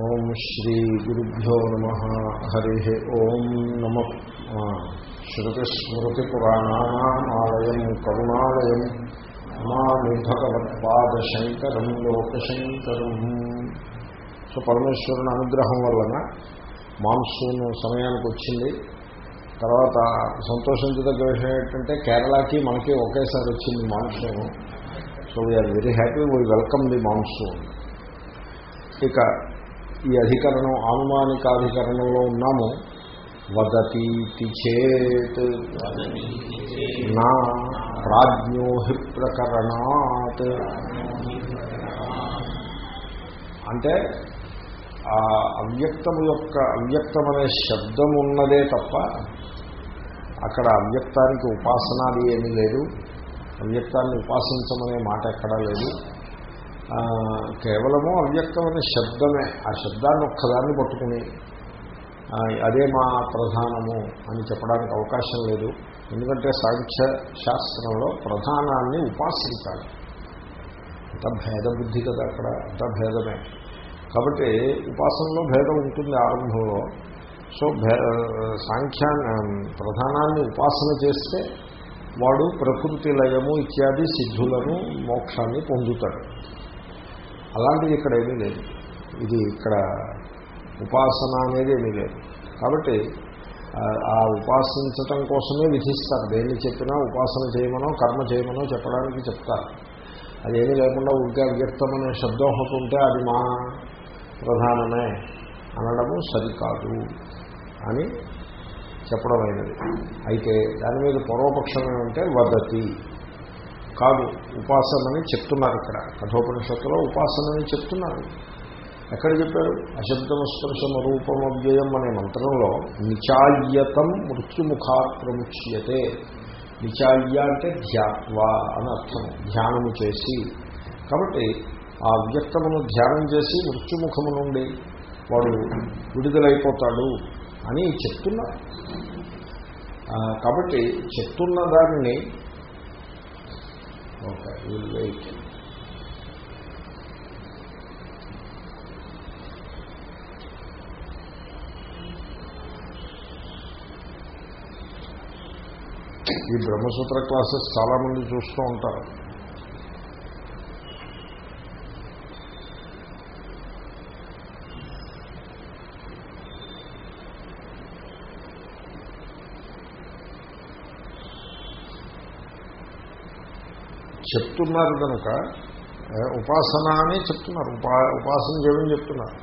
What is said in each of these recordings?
ఓం శ్రీ గురుభ్యో నమ. హరి ఓం నమ. శ్రుతిస్మృతిపురాణానామాలయం కరుణాలయం నమామి భగవత్పాదశంకరం లోకశంకరం. సో పరమేశ్వరుని అనుగ్రహం వలన మాన్సూన్ సమయానికి వచ్చింది. తర్వాత సంతోషించదగ్గ విషయం ఏంటంటే కేరళకి మనకి ఒకేసారి వచ్చింది monsoon. So we are very happy we welcome the monsoon. ఇక ఈ అధికరణం ఆనుమానికాధికరణంలో ఉన్నాము. వదతీతి చేత్ నా ప్రాజ్ఞోహి ప్రకరణాత్. అంటే ఆ అవ్యక్తము యొక్క అవ్యక్తం అనే శబ్దం ఉన్నదే తప్ప అక్కడ అవ్యక్తానికి ఉపాసనాది ఏమీ లేదు. అవ్యక్తాన్ని ఉపాసించమనే మాట ఎక్కడా లేదు. కేవలము అవ్యక్తమైన శబ్దమే. ఆ శబ్దాన్ని ఒక్కదాన్ని పట్టుకుని అదే మా ప్రధానము అని చెప్పడానికి అవకాశం లేదు. ఎందుకంటే సాంఖ్య శాస్త్రంలో ప్రధానాన్ని ఉపాసించాలి అంత భేద బుద్ధి కదా అక్కడ అంత భేదమే. కాబట్టి ఉపాసనలో భేదం ఉంటుంది ఆరంభంలో. సో భే సాంఖ్యా ప్రధానాన్ని ఉపాసన చేస్తే వాడు ప్రకృతి లయము ఇత్యాది సిద్ధులను మోక్షాన్ని పొందుతాడు. అలాంటిది ఇక్కడ ఏమీ లేదు. ఇది ఇక్కడ ఉపాసన అనేది ఏమీ లేదు. కాబట్టి ఆ ఉపాసించటం కోసమే విధిస్తారు. దేన్ని చెప్పినా ఉపాసన చేయమనో కర్మ చేయమనో చెప్పడానికి చెప్తారు. అదేమీ లేకుండా ఉద్గా వ్యక్తమనే శబ్దం ఉంటే అది మా ప్రధానమే అనడము సరికాదు అని చెప్పడం అయినది అయితే దాని మీద పూర్వపక్షం ఏమంటే వదతి. కాదు ఉపాసనని చెప్తున్నారు ఇక్కడ. కఠోపనిషత్తులో ఉపాసనని చెప్తున్నారు. ఎక్కడ చెప్పారు? అశబ్దమ స్పర్శమ రూపం అవ్యయం అనే మంత్రంలో నిచాయ్యతం మృత్యుముఖా ప్రముచ్యతే నిచాయ్య అంటే ధ్యాత్వా అని అర్థం. ధ్యానము చేసి. కాబట్టి ఆ వ్యక్తమును ధ్యానం చేసి మృత్యుముఖము నుండి వాడు విడుదలైపోతాడు అని చెప్తున్నారు. కాబట్టి చెప్తున్న దానిని ఓకే విల్ వెయిట్ ఈ బ్రహ్మసూత్ర క్లాసెస్ చాలామంది చూస్తూ ఉంటారు చెప్తున్నారు కనుక ఉపాసన అని చెప్తున్నారు. ఉపా ఉపాసన చేయమని చెప్తున్నారు.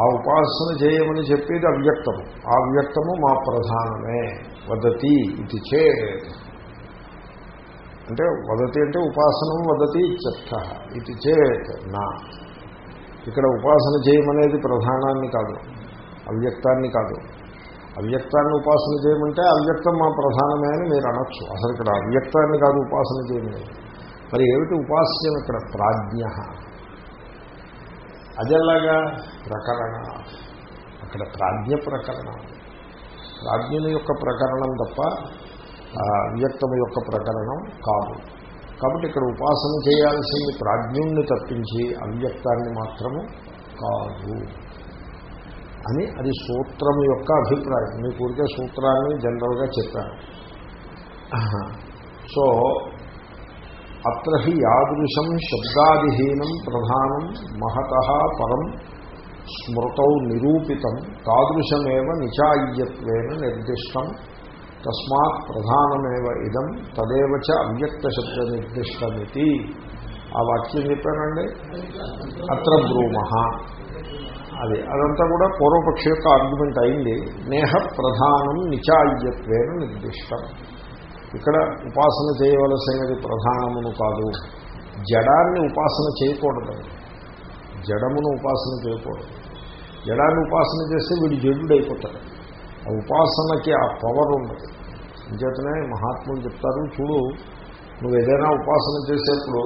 ఆ ఉపాసన చేయమని చెప్పేది అవ్యక్తము. ఆ వ్యక్తము మా ప్రధానమే. వదతి ఇది చే అంటే వదతి అంటే ఉపాసనం వదతి చెత్త ఇది చేత్ నా. ఇక్కడ ఉపాసన చేయమనేది ప్రధానాన్ని కాదు అవ్యక్తాన్ని కాదు. అవ్యక్తాన్ని ఉపాసన చేయమంటే అవ్యక్తం మా ప్రధానమే అని మీరు అనొచ్చు. అసలు ఇక్కడ అవ్యక్తాన్ని కాదు ఉపాసన చేయమనేది. మరి ఏమిటి ఉపాస్యం ఇక్కడ? ప్రాజ్ఞ. అదెల్లాగా ప్రకరణ. అక్కడ ప్రాజ్ఞ ప్రకరణం. ప్రాజ్ఞుని యొక్క ప్రకరణం తప్ప వ్యక్తం యొక్క ప్రకరణం కాదు. కాబట్టి ఇక్కడ ఉపాసన చేయాల్సింది ప్రాజ్ఞుణ్ణి తప్పించి అవ్యక్తాన్ని మాత్రము కాదు అని అది సూత్రం యొక్క అభిప్రాయం. మీ ఊరికే సూత్రాన్ని జనరల్గా చెప్పాను. సో అత్ర హి యాదృశం శబ్దాదిహీనం ప్రధానం మహత పరం స్మృతౌ నిరూపితం తాదృశమేవ నిచాయ్యత్వేన నిర్దిష్టం తస్మాత్ ప్రధానమేవ ఇదం తదేవ అవ్యక్త శబ్ద నిర్దిష్టమితి ఆ వాక్యం చెప్పానండి అత్ర బ్రూమ. అది అదంతా కూడా పూర్వపక్ష యొక్క ఆర్గ్యుమెంట్ అయింది. నేహ ప్రధానం నిచాయ్యత్వేన నిర్దిష్టం. ఇక్కడ ఉపాసన చేయవలసినది ప్రధానమును కాదు. జడాన్ని ఉపాసన చేయకూడదు. జడమును ఉపాసన చేయకూడదు. జడాన్ని ఉపాసన చేస్తే వీడు జడుడైపోతాడు. ఆ ఉపాసనకి ఆ పవర్ ఉండదు. అంచేతనే మహాత్ములు చెప్తారు చూడు నువ్వు ఏదైనా ఉపాసన చేసేప్పుడు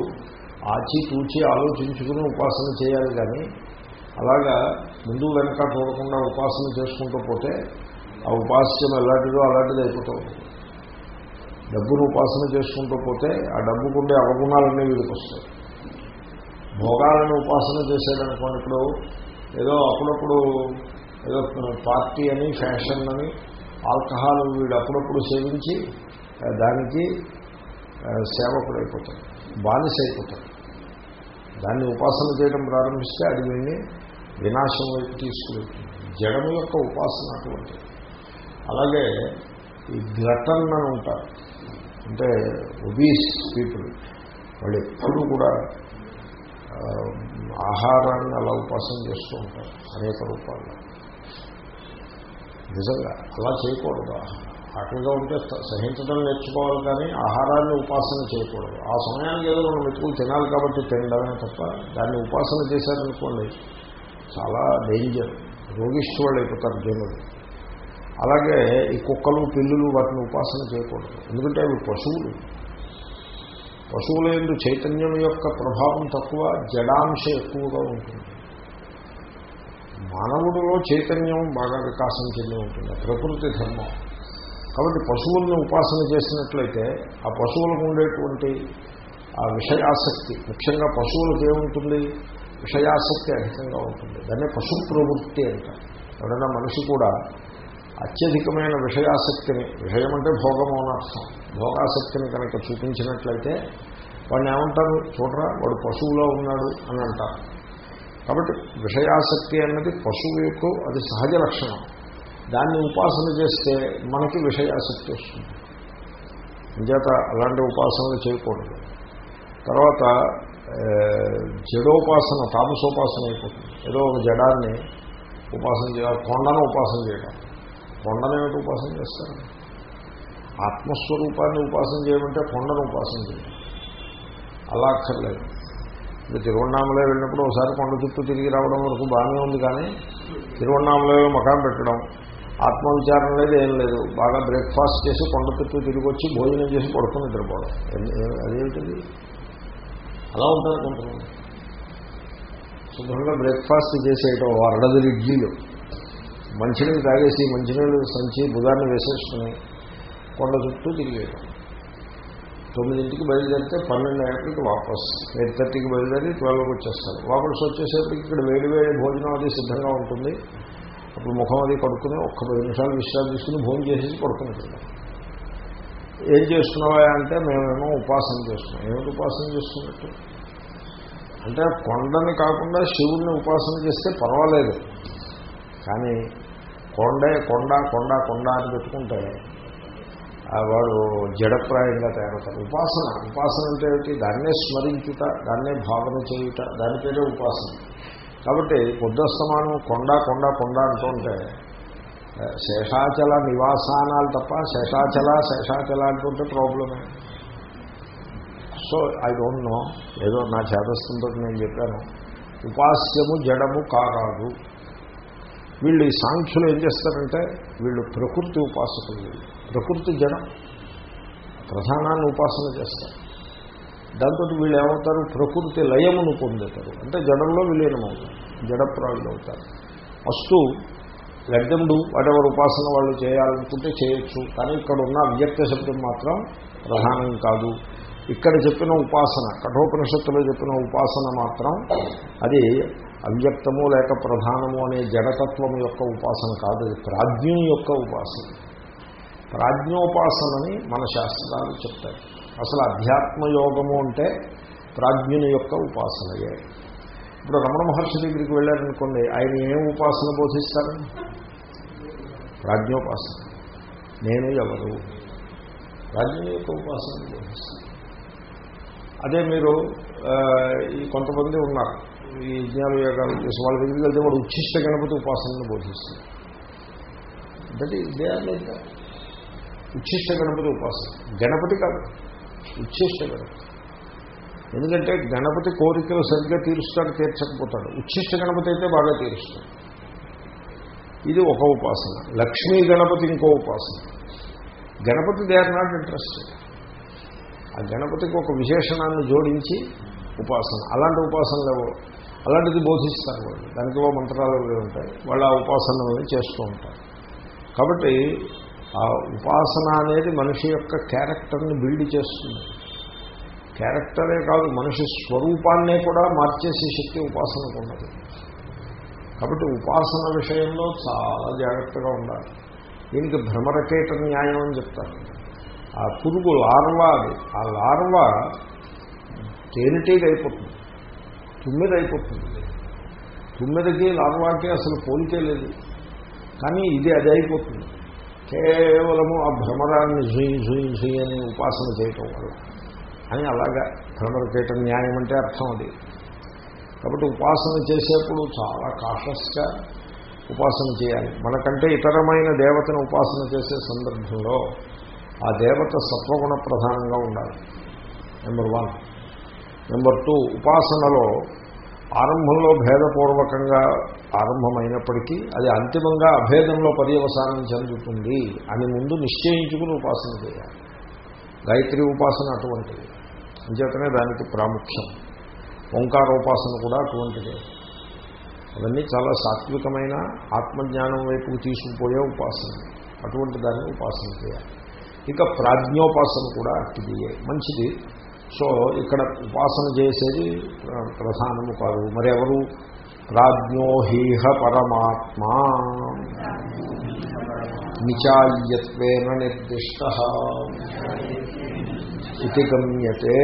ఆచి తూచి ఆలోచించుకుని ఉపాసన చేయాలి కానీ అలాగా ముందు వెనక చూడకుండా ఉపాసన చేసుకుంటూ పోతే ఆ ఉపాస్యం ఎలాంటిదో అలాంటిది అయిపోతూ ఉంటుంది. డబ్బును ఉపాసన చేసుకుంటూ పోతే ఆ డబ్బుకుండే అవగుణాలన్నీ వీడికి వస్తాయి భోగాలను ఉపాసన చేసేదనుకోండి ఇప్పుడు ఏదో అప్పుడప్పుడు ఏదో పార్టీ అని ఫ్యాషన్ అని ఆల్కహాల్ వీడు అప్పుడప్పుడు సేవించి దానికి ఆ, సేవకుడైపోతాడు బానిస అయిపోతాడు దాన్ని ఉపాసన చేయడం ప్రారంభిస్తే అది వీడిని వినాశం వైపు తీసుకువెళ్తుంది. జడము యొక్క ఉపాసన అటువంటిది. అలాగే ఈ ఘటన అని ఉంటారు అంటే ఒబీస్ పీపుల్ వాళ్ళు ఎప్పుడూ కూడా ఆహారాన్ని అలా ఉపాసన చేస్తూ ఉంటారు అనేక రూపాల్లో. నిజంగా అలా చేయకూడదు. ఆకలిగా ఉంటే సహించడం నేర్చుకోవాలి కానీ ఆహారాన్ని ఉపాసన చేయకూడదు. ఆ సమయానికి ఏదో మనం మెతుకులు తినాలి కాబట్టి తినడమే తప్ప దాన్ని ఉపాసన చేశారనుకోండి చాలా డేంజర్ రోగిష్ఠువాళ్ళు అయిపోతారు జనులు. అలాగే ఈ కుక్కలు పిల్లులు వాటిని ఉపాసన చేయకూడదు. ఎందుకంటే అవి పశువులు. పశువుల ఎందు చైతన్యం యొక్క ప్రభావం తక్కువ జడాంశ ఎక్కువగా ఉంటుంది. మానవుడిలో చైతన్యం బాగా వికాసం చెంది ఉంటుంది. ప్రకృతి ధర్మం. కాబట్టి పశువుల్ని ఉపాసన చేసినట్లయితే ఆ పశువులకు ఉండేటువంటి ఆ విషయాసక్తి ముఖ్యంగా పశువులకు ఏముంటుంది? విషయాసక్తి అధికంగా ఉంటుంది. దాన్ని పశు ప్రవృత్తి అంటారు. ఎవరైనా మనిషి కూడా అత్యధికమైన విషయాసక్తిని విషయం అంటే భోగము అనర్థం భోగాసక్తిని కనుక చూపించినట్లయితే వాడిని ఏమంటారు? చూడరా వాడు పశువులో ఉన్నాడు అని అంటారు. కాబట్టి విషయాసక్తి అన్నది పశువు యొక్క అది సహజ లక్షణం. దాన్ని ఉపాసన చేస్తే మనకి విషయాసక్తి వస్తుంది. అంచేత అలాంటి ఉపాసనలు చేయకూడదు. తర్వాత జడోపాసన తామసోపాసన అయిపోతుంది. ఏదో ఒక జడాన్ని ఉపాసన చేయాలి కొండను ఉపాసన చేయడం కొండనేమిటి ఉపాసన చేస్తారు? ఆత్మస్వరూపాన్ని ఉపాసన చేయమంటే కొండను ఉపాసన చేయాలి. అలా అక్కర్లేదు. ఇప్పుడు తిరువన్నామలే వెళ్ళినప్పుడు ఒకసారి కొండ చుట్టూ తిరిగి రావడం వరకు బాగానే ఉంది కానీ తిరువన్నామలే మకాం పెట్టడం ఆత్మవిచారం లేదు ఏం లేదు. బాగా బ్రేక్ఫాస్ట్ చేసి కొండ చుట్టూ తిరిగి వచ్చి భోజనం చేసి పడుకుని నిద్రపోవడం. అదేమిటిది అలా ఉంటుంది కొంతమంది. శుభ్రంగా బ్రేక్ఫాస్ట్ చేసేయటం అరడదులు ఇడ్లీలు. మంచినీళ్ళు తాగేసి మంచినీళ్ళు సంచి బుధాన్ని వేసేసుకుని కొండ చుట్టూ తిరిగేయడం తొమ్మిదింటికి బయలుదేరితే పన్నెండు గంటలకి వాపస్. ఎయిట్ థర్టీకి బయలుదేరి ట్వెల్వ్కి వచ్చేస్తారు. వాపస్ వచ్చేసేపటికి ఇక్కడ వేడి వేడి భోజనం అది సిద్ధంగా ఉంటుంది. అప్పుడు ముఖం అది కడుక్కుని ఒక్క పది నిమిషాలు విశ్రాంతి తీసుకుని భోజనం చేసేసి పడుకుంటున్నాం ఏం చేస్తున్నావా అంటే మేమేమో ఉపాసన చేస్తున్నాం. ఏమిటి ఉపాసన చేస్తున్నట్టు? అంటే కొండని కాకుండా శివుణ్ణి ఉపాసన చేస్తే పర్వాలేదు. కానీ కొండే కొండ కొండ కొండ అని పెట్టుకుంటే వాడు జడప్రాయంగా తయారవుతారు ఉపాసన. ఉపాసన అంటే ఏమిటి? దాన్నే స్మరించుట దాన్నే భావన చేయుట దాని పేరే ఉపాసన. కాబట్టి పొద్దుస్తమానం కొండ కొండ కొండ అంటుంటే శేషాచల నివాసానాలు తప్ప శేషాచల శేషాచల అంటుంటే ప్రాబ్లమే. So I don't know. ఏదో నా చేతస్థంతో నేను చెప్పాను. ఉపాస్యము జడము కారాదు. వీళ్ళు ఈ సాంఖ్యులు ఏం చేస్తారంటే వీళ్ళు ప్రకృతి ఉపాసకులు. ప్రకృతి జడం ప్రధానాన్ని ఉపాసన చేస్తారు. దాంతో వీళ్ళు ఏమవుతారు? ప్రకృతి లయమును పొందుతారు. అంటే జడంలో విలీనమవుతారు. జడప్రాయులు అవుతారు. ఫస్ట్ లడ్డముడు వాటెవరు ఉపాసన వాళ్ళు చేయాలనుకుంటే చేయొచ్చు. కానీ ఇక్కడ ఉన్న అవ్యక్త శబ్దం మాత్రం ప్రధానం కాదు. ఇక్కడ చెప్పిన ఉపాసన కఠోపనిషత్తులో చెప్పిన ఉపాసన మాత్రం అది అవ్యక్తము లేక ప్రధానము అనే జడతత్వం యొక్క ఉపాసన కాదు అది ప్రాజ్ఞం యొక్క ఉపాసన. ప్రాజ్ఞోపాసనని మన శాస్త్రాలు చెప్తాయి. అసలు అధ్యాత్మ యోగము అంటే ప్రాజ్ఞుని యొక్క ఉపాసనయే. ఇప్పుడు రమణ మహర్షి దగ్గరికి వెళ్ళారనుకోండి ఆయన ఏం ఉపాసన బోధిస్తారు? ప్రాజ్ఞోపాసన. నేను ఎవరు? ప్రాజ్ఞుని యొక్క ఉపాసన బోధిస్తాను అదే మీరు ఈ కొంతమంది ఉన్నారు. ఈ విజ్ఞాన యోగాలు చేసి వాళ్ళ దగ్గరికి వెళ్తే వాడు ఉచ్ఛిష్ట గణపతి ఉపాసనను బోధిస్తారు that is they are like Ucchishta Ganapati ఉపాసన. గణపతి కాదు ఉచ్ఛిష్ట గణపతి. ఎందుకంటే గణపతి కోరికలు సరిగ్గా తీరుస్తాడు తీర్చకపోతాడు. ఉచ్ఛిష్ట గణపతి అయితే బాగా తీరుస్తాడు. ఇది ఒక ఉపాసన. లక్ష్మీ గణపతి ఇంకో ఉపాసన. Ganapati they are not interested. ఆ గణపతికి ఒక విశేషణాన్ని జోడించి ఉపాసన. అలాంటి ఉపాసనలు అలాంటిది బోధిస్తారు వాళ్ళు. దానికి ఓ మంత్రాలు ఉంటాయి. వాళ్ళు ఆ ఉపాసనలని చేస్తూ ఉంటారు. కాబట్టి ఆ ఉపాసన అనేది మనిషి యొక్క క్యారెక్టర్ని బిల్డ్ చేస్తుంది. క్యారెక్టరే కాదు మనిషి స్వరూపాన్నే కూడా మార్చేసే శక్తి ఉపాసనకు ఉన్నది. కాబట్టి ఉపాసన విషయంలో చాలా జాగ్రత్తగా ఉండాలి. దీనికి భ్రమరకేట న్యాయం అని చెప్తారు. ఆ పురుగు లార్వా అది. ఆ లార్వా తేనెటీగ అయిపోతుంది. తుమ్మిదైపోతుంది. తుమ్మిదకి లార్వాకి అసలు పోలికే లేదు. కానీ ఇది అది అయిపోతుంది కేవలము ఆ భ్రమరాన్ని జుయి జుయి జుయి అని ఉపాసన చేయటం వల్ల. అని అలాగా భ్రమరకేట న్యాయం అంటే అర్థం అది. కాబట్టి ఉపాసన చేసేప్పుడు చాలా కాషస్గా ఉపాసన చేయాలి. మనకంటే ఇతరమైన దేవతను ఉపాసన చేసే సందర్భంలో ఆ దేవత సత్వగుణ ప్రధానంగా ఉండాలి. నెంబర్ వన్ నెంబర్ టూ ఉపాసనలో ఆరంభంలో భేదపూర్వకంగా ఆరంభమైనప్పటికీ అది అంతిమంగా అభేదంలో పర్యవసానం చెందుతుంది అని ముందు నిశ్చయించుకుని ఉపాసన చేయాలి. గాయత్రి ఉపాసన అటువంటిది. అంచేతనే దానికి ప్రాముఖ్యం. ఓంకార ఉపాసన కూడా అటువంటిదే. అవన్నీ చాలా సాత్వికమైన ఆత్మజ్ఞానం వైపుకు తీసుకుపోయే ఉపాసన. అటువంటి దాన్ని ఉపాసన చేయాలి. ఇక ప్రాజ్ఞోపాసన కూడా అట్టిదియే మంచిది. సో ఇక్కడ ఉపాసన చేసేది ప్రధానము కాదు. మరెవరు? ప్రాజ్ఞోహీహ పరమాత్మా. నిచాయ్యత్వేన నిర్దిష్ట. ఇది గమ్యతే.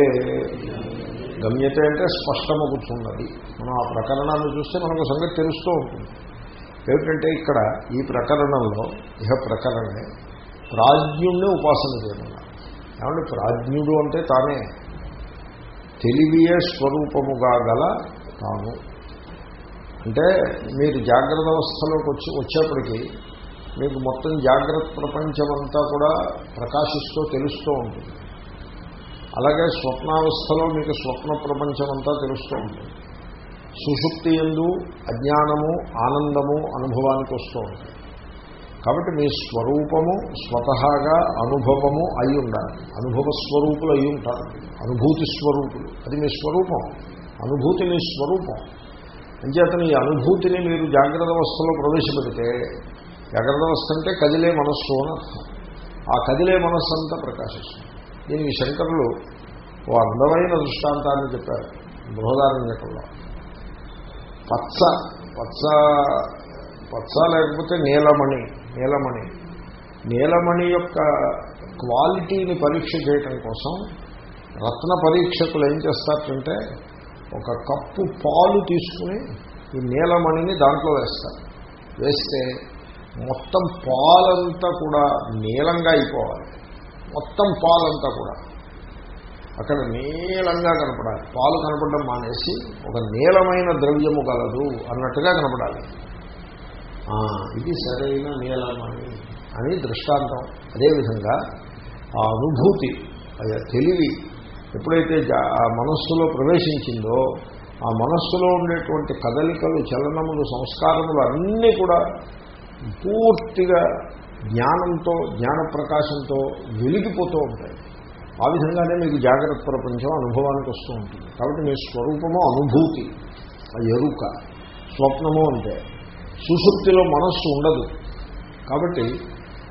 గమ్యతే అంటే స్పష్టమవుతున్నది మనం ఆ ప్రకరణాన్ని చూస్తే మనకు సంగతి తెలుస్తూ ఉంటుంది. ఏమిటంటే ఇక్కడ ఈ ప్రకరణంలో ఇహ ప్రకరణే ప్రాజ్ఞుణ్ణి ఉపాసన చేయమన్నారు. ఏమంటే ప్రాజ్ఞుడు అంటే తానే. తెలివియే స్వరూపముగా గల తాను. అంటే మీరు జాగ్రత్త అవస్థలోకి వచ్చి వచ్చేప్పటికీ మీకు మొత్తం జాగ్రత్త ప్రపంచమంతా కూడా ప్రకాశిస్తూ తెలుస్తూ ఉంటుంది. అలాగే స్వప్నావస్థలో మీకు స్వప్న ప్రపంచమంతా తెలుస్తూ ఉంటుంది. సుషుప్తి ఎందు అజ్ఞానము ఆనందము అనుభవానికి వస్తూ ఉంటుంది. కాబట్టి మీ స్వరూపము స్వతహాగా అనుభవము అయి ఉండాలి. అనుభవ స్వరూపులు అయి ఉంటారు. అనుభూతి స్వరూపులు. అది మీ స్వరూపం. అనుభూతి మీ స్వరూపం. అంచేతను ఈ అనుభూతిని మీరు జాగ్రత్త అవస్థలో ప్రవేశపెడితే జాగ్రత్త అవస్థ అంటే కదిలే మనస్సు అని అర్థం. ఆ కదిలే మనస్సు అంతా ప్రకాశిస్తుంది. దీనికి శంకరులు ఓ అందమైన దృష్టాంతాన్ని చెప్పారు. బృహదారణ్యకంలో. పచ్చ పచ్చ పచ్చ లేకపోతే నీలమణి. నీలమణి. నీలమణి యొక్క క్వాలిటీని పరీక్ష చేయటం కోసం రత్న పరీక్షకులు ఏం చేస్తారంటే ఒక కప్పు పాలు తీసుకుని ఈ నీలమణిని దాంట్లో వేస్తారు. వేస్తే మొత్తం పాలంతా కూడా నీలంగా అయిపోవాలి. మొత్తం పాలంతా కూడా. అక్కడ నీలంగా కనపడాలి. పాలు కనపడడం మానేసి ఒక నీలమైన ద్రవ్యము కలదు అన్నట్టుగా కనపడాలి. ఇది సరైన నీలమణి అని దృష్టాంతం. అదేవిధంగా ఆ అనుభూతి తెలివి ఎప్పుడైతే ఆ మనస్సులో ప్రవేశించిందో ఆ మనస్సులో ఉండేటువంటి కదలికలు చలనములు సంస్కారములు అన్నీ కూడా పూర్తిగా జ్ఞానంతో జ్ఞాన ప్రకాశంతో వెలిగిపోతూ ఉంటాయి. ఆ విధంగానే మీకు జాగ్రత్త ప్రపంచం అనుభవానికి వస్తూ ఉంటుంది. కాబట్టి మీ స్వరూపము అనుభూతి ఆ ఎరుక స్వప్నము అంటే. సుశుక్తిలో మనస్సు ఉండదు. కాబట్టి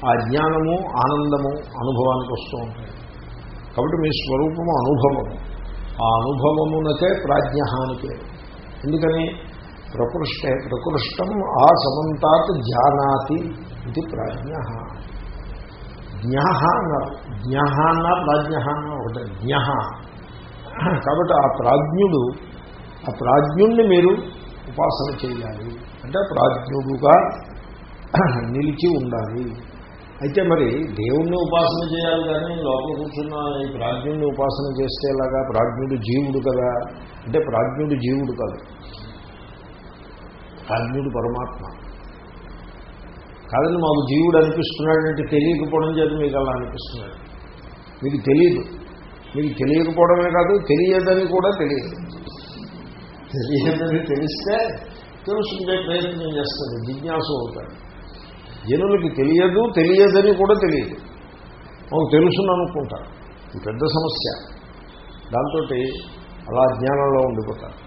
ఆ జ్ఞానము ఆనందము అనుభవానికి వస్తూ ఉంటాయి. కాబట్టి మీ స్వరూపము అనుభవము. ఆ అనుభవమునకే ప్రాజ్ఞహానికే ఎందుకని? ప్రకృష్టే ప్రకృష్టం ఆ సమంతాత్ జానాతి ఇది ప్రాజ్ఞ జ్ఞ అన్నారు. జ్ఞ అన్న ప్రాజ్ఞ అన్న ఒకటి. జ్ఞ కాబట్టి ఆ ప్రాజ్ఞుడు ఆ ప్రాజ్ఞుణ్ణి మీరు ఉపాసన చేయాలి. అంటే ప్రాజ్ఞుడుగా నిలిచి ఉండాలి. అయితే మరి దేవుణ్ణి ఉపాసన చేయాలి కానీ లోపల కూర్చున్న ఈ ప్రాజ్ఞుడిని ఉపాసన చేసేలాగా ప్రాజ్ఞుడు జీవుడు కదా. అంటే ప్రాజ్ఞుడు జీవుడు కాదు. ప్రాజ్ఞుడు పరమాత్మ. కాదని మాకు జీవుడు అనిపిస్తున్నాడంటే తెలియకపోవడం చేత మీకు అలా అనిపిస్తున్నాడు. మీకు తెలియదు మీకు తెలియకపోవడమే కాదు తెలియదని కూడా తెలియదు. తెలియదని తెలిస్తే తెలుసుకునే ప్రయత్నం చేస్తుంది జిజ్ఞాసు అవుతాడు జనులకి తెలియదు తెలియదని కూడా తెలియదు. మాకు తెలుసును అనుకుంటారు. ఇది పెద్ద సమస్య. దాంతో అలా జ్ఞానంలో ఉండిపోతారు.